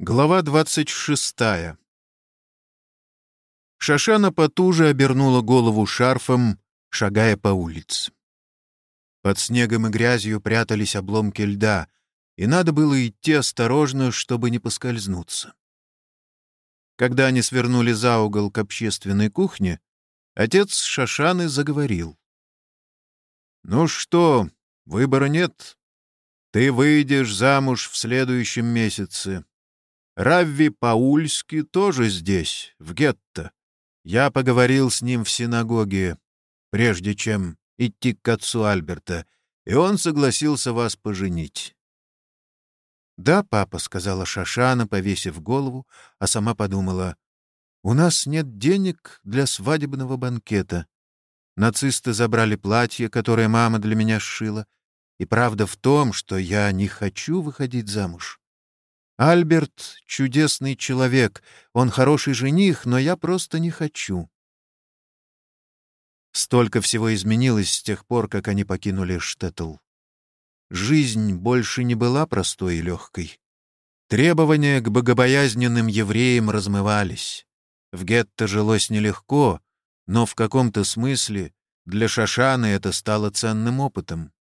Глава двадцать шестая. Шашана потуже обернула голову шарфом, шагая по улице. Под снегом и грязью прятались обломки льда, и надо было идти осторожно, чтобы не поскользнуться. Когда они свернули за угол к общественной кухне, отец Шашаны заговорил. «Ну что, выбора нет. Ты выйдешь замуж в следующем месяце. Равви Паульский тоже здесь, в гетто. Я поговорил с ним в синагоге, прежде чем идти к отцу Альберта, и он согласился вас поженить. «Да, папа», — сказала Шашана, повесив голову, а сама подумала, «у нас нет денег для свадебного банкета. Нацисты забрали платье, которое мама для меня сшила, и правда в том, что я не хочу выходить замуж. Альберт — чудесный человек, он хороший жених, но я просто не хочу. Столько всего изменилось с тех пор, как они покинули Штеттл. Жизнь больше не была простой и легкой. Требования к богобоязненным евреям размывались. В гетто жилось нелегко, но в каком-то смысле для Шашаны это стало ценным опытом.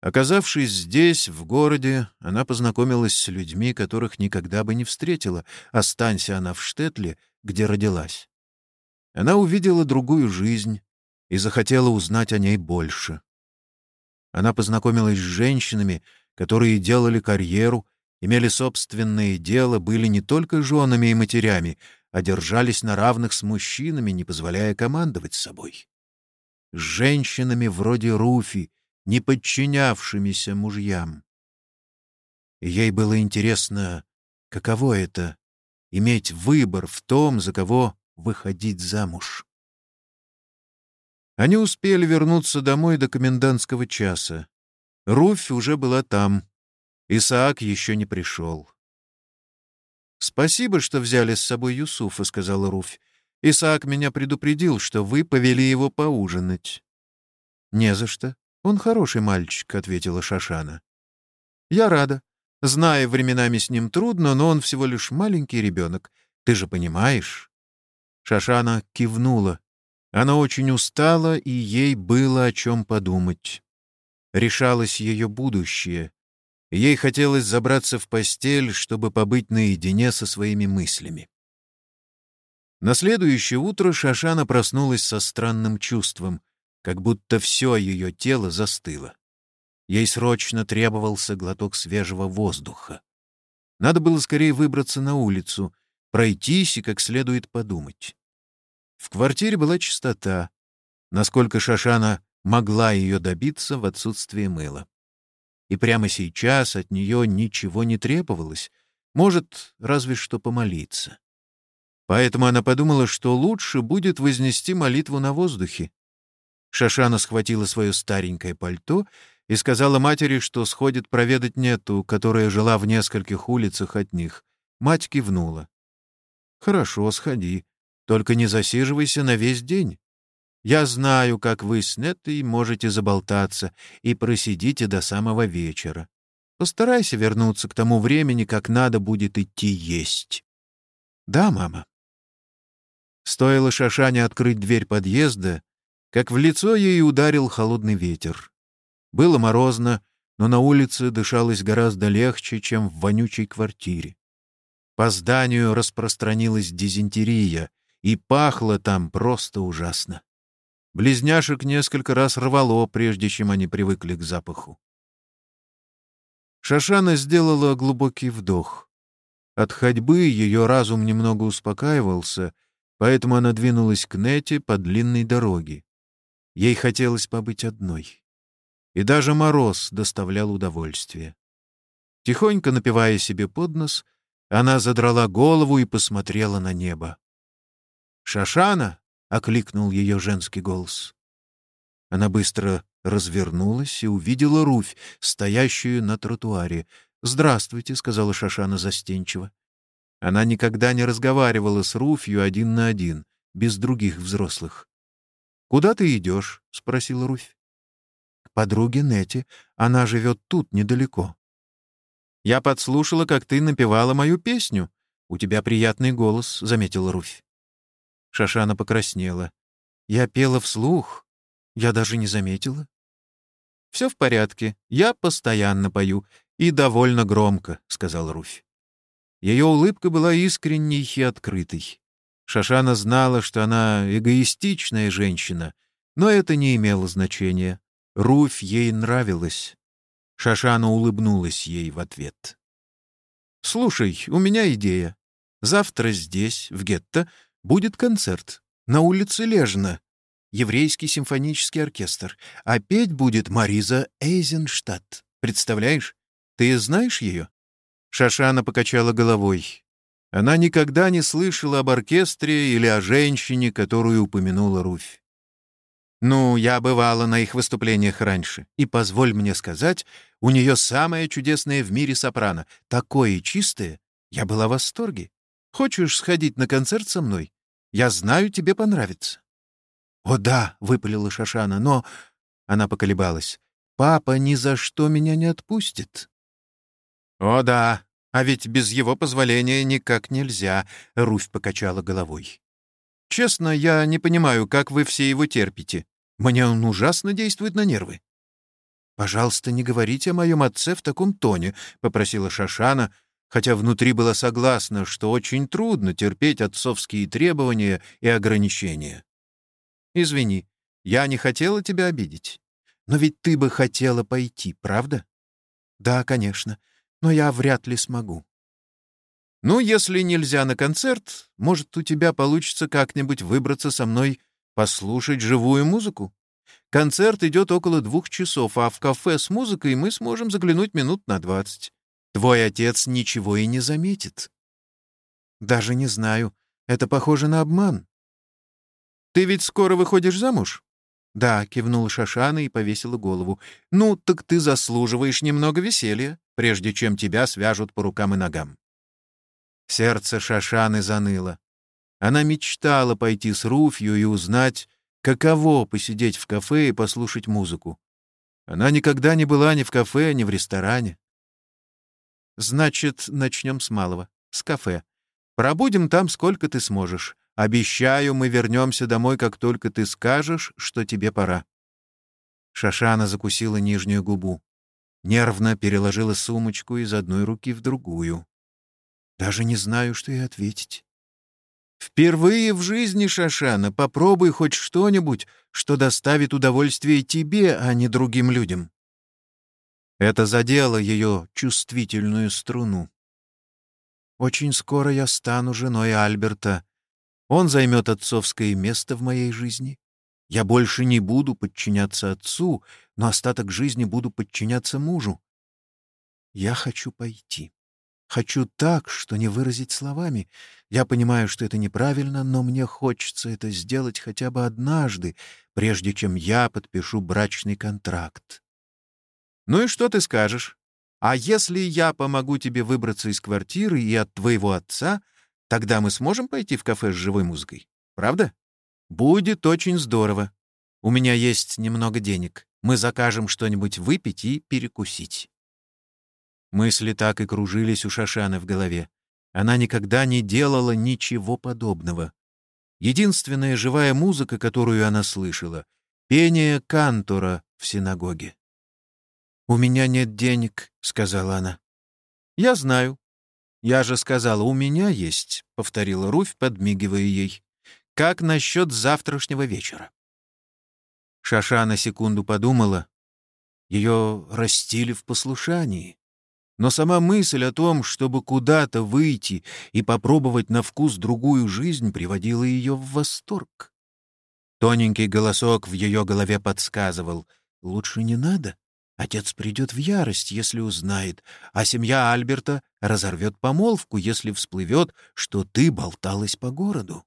Оказавшись здесь, в городе, она познакомилась с людьми, которых никогда бы не встретила, останься она в Штетле, где родилась. Она увидела другую жизнь и захотела узнать о ней больше. Она познакомилась с женщинами, которые делали карьеру, имели собственное дело, были не только женами и матерями, а держались на равных с мужчинами, не позволяя командовать собой. С женщинами вроде Руфи, не подчинявшимися мужьям. ей было интересно, каково это — иметь выбор в том, за кого выходить замуж. Они успели вернуться домой до комендантского часа. Руфь уже была там. Исаак еще не пришел. «Спасибо, что взяли с собой Юсуфа», — сказала Руфь. «Исаак меня предупредил, что вы повели его поужинать». «Не за что. «Он хороший мальчик», — ответила Шашана. «Я рада. Знаю, временами с ним трудно, но он всего лишь маленький ребенок. Ты же понимаешь?» Шашана кивнула. Она очень устала, и ей было о чем подумать. Решалось ее будущее. Ей хотелось забраться в постель, чтобы побыть наедине со своими мыслями. На следующее утро Шашана проснулась со странным чувством как будто все ее тело застыло. Ей срочно требовался глоток свежего воздуха. Надо было скорее выбраться на улицу, пройтись и как следует подумать. В квартире была чистота, насколько Шашана могла ее добиться в отсутствие мыла. И прямо сейчас от нее ничего не требовалось, может, разве что помолиться. Поэтому она подумала, что лучше будет вознести молитву на воздухе, Шашана схватила свое старенькое пальто и сказала матери, что сходит проведать Нету, которая жила в нескольких улицах от них. Мать кивнула. «Хорошо, сходи. Только не засиживайся на весь день. Я знаю, как вы с Нетой можете заболтаться и просидите до самого вечера. Постарайся вернуться к тому времени, как надо будет идти есть». «Да, мама». Стоило Шашане открыть дверь подъезда, как в лицо ей ударил холодный ветер. Было морозно, но на улице дышалось гораздо легче, чем в вонючей квартире. По зданию распространилась дизентерия, и пахло там просто ужасно. Близняшек несколько раз рвало, прежде чем они привыкли к запаху. Шашана сделала глубокий вдох. От ходьбы ее разум немного успокаивался, поэтому она двинулась к Нете по длинной дороге. Ей хотелось побыть одной. И даже мороз доставлял удовольствие. Тихонько напивая себе под нос, она задрала голову и посмотрела на небо. «Шашана!» — окликнул ее женский голос. Она быстро развернулась и увидела Руфь, стоящую на тротуаре. «Здравствуйте», — сказала Шашана застенчиво. Она никогда не разговаривала с Руфью один на один, без других взрослых. «Куда ты идешь?» — спросила Руфь. «К подруге Нети. Она живет тут, недалеко». Я подслушала, как ты напевала мою песню. У тебя приятный голос», — заметила Руфь. Шашана покраснела. «Я пела вслух. Я даже не заметила». «Все в порядке. Я постоянно пою. И довольно громко», — сказал Руфь. Ее улыбка была искренней и открытой. Шашана знала, что она эгоистичная женщина, но это не имело значения. Руфь ей нравилась. Шашана улыбнулась ей в ответ. «Слушай, у меня идея. Завтра здесь, в гетто, будет концерт. На улице Лежна. Еврейский симфонический оркестр. А петь будет Мариза Эйзенштадт. Представляешь? Ты знаешь ее?» Шашана покачала головой. Она никогда не слышала об оркестре или о женщине, которую упомянула Руфь. Ну, я бывала на их выступлениях раньше, и, позволь мне сказать, у нее самое чудесное в мире сопрано, такое чистое. Я была в восторге. Хочешь сходить на концерт со мной? Я знаю, тебе понравится». «О да», — выпалила Шашана, — «но...» Она поколебалась. «Папа ни за что меня не отпустит». «О да, а ведь без его позволения никак нельзя», — Руфь покачала головой. «Честно, я не понимаю, как вы все его терпите. Мне он ужасно действует на нервы». «Пожалуйста, не говорите о моем отце в таком тоне», — попросила Шашана, хотя внутри была согласна, что очень трудно терпеть отцовские требования и ограничения. «Извини, я не хотела тебя обидеть. Но ведь ты бы хотела пойти, правда?» «Да, конечно, но я вряд ли смогу». «Ну, если нельзя на концерт, может, у тебя получится как-нибудь выбраться со мной послушать живую музыку. Концерт идет около двух часов, а в кафе с музыкой мы сможем заглянуть минут на двадцать. Твой отец ничего и не заметит. Даже не знаю. Это похоже на обман. Ты ведь скоро выходишь замуж? Да, кивнула Шашана и повесила голову. Ну, так ты заслуживаешь немного веселья, прежде чем тебя свяжут по рукам и ногам. Сердце Шашаны заныло. Она мечтала пойти с Руфью и узнать, каково посидеть в кафе и послушать музыку. Она никогда не была ни в кафе, ни в ресторане. Значит, начнем с малого, с кафе. Пробудем там сколько ты сможешь. Обещаю, мы вернемся домой, как только ты скажешь, что тебе пора. Шашана закусила нижнюю губу. Нервно переложила сумочку из одной руки в другую. Даже не знаю, что и ответить. Впервые в жизни, Шашана, попробуй хоть что-нибудь, что доставит удовольствие тебе, а не другим людям. Это задело ее чувствительную струну. Очень скоро я стану женой Альберта. Он займет отцовское место в моей жизни. Я больше не буду подчиняться отцу, но остаток жизни буду подчиняться мужу. Я хочу пойти. Хочу так, что не выразить словами. Я понимаю, что это неправильно, но мне хочется это сделать хотя бы однажды, прежде чем я подпишу брачный контракт. Ну и что ты скажешь? А если я помогу тебе выбраться из квартиры и от твоего отца, тогда мы сможем пойти в кафе с живой музыкой. Правда? Будет очень здорово. У меня есть немного денег. Мы закажем что-нибудь выпить и перекусить. Мысли так и кружились у Шашаны в голове. Она никогда не делала ничего подобного. Единственная живая музыка, которую она слышала — пение кантора в синагоге. «У меня нет денег», — сказала она. «Я знаю». «Я же сказала, у меня есть», — повторила Руфь, подмигивая ей. «Как насчет завтрашнего вечера?» Шаша на секунду подумала. Ее растили в послушании. Но сама мысль о том, чтобы куда-то выйти и попробовать на вкус другую жизнь, приводила ее в восторг. Тоненький голосок в ее голове подсказывал «Лучше не надо. Отец придет в ярость, если узнает, а семья Альберта разорвет помолвку, если всплывет, что ты болталась по городу».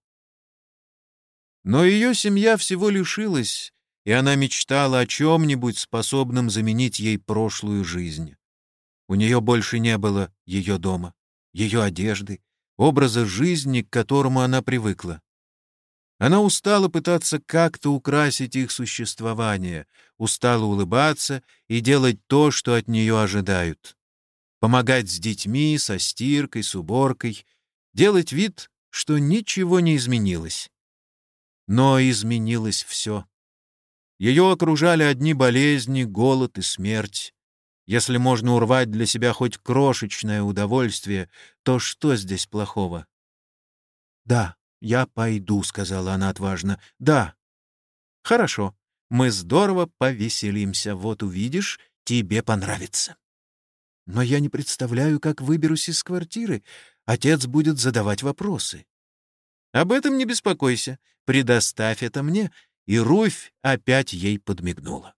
Но ее семья всего лишилась, и она мечтала о чем-нибудь, способном заменить ей прошлую жизнь. У нее больше не было ее дома, ее одежды, образа жизни, к которому она привыкла. Она устала пытаться как-то украсить их существование, устала улыбаться и делать то, что от нее ожидают. помогать с детьми, со стиркой, с уборкой, делать вид, что ничего не изменилось. Но изменилось все. Ее окружали одни болезни, голод и смерть. Если можно урвать для себя хоть крошечное удовольствие, то что здесь плохого? «Да, я пойду», — сказала она отважно. «Да». «Хорошо. Мы здорово повеселимся. Вот увидишь, тебе понравится». «Но я не представляю, как выберусь из квартиры. Отец будет задавать вопросы». «Об этом не беспокойся. Предоставь это мне». И Руфь опять ей подмигнула.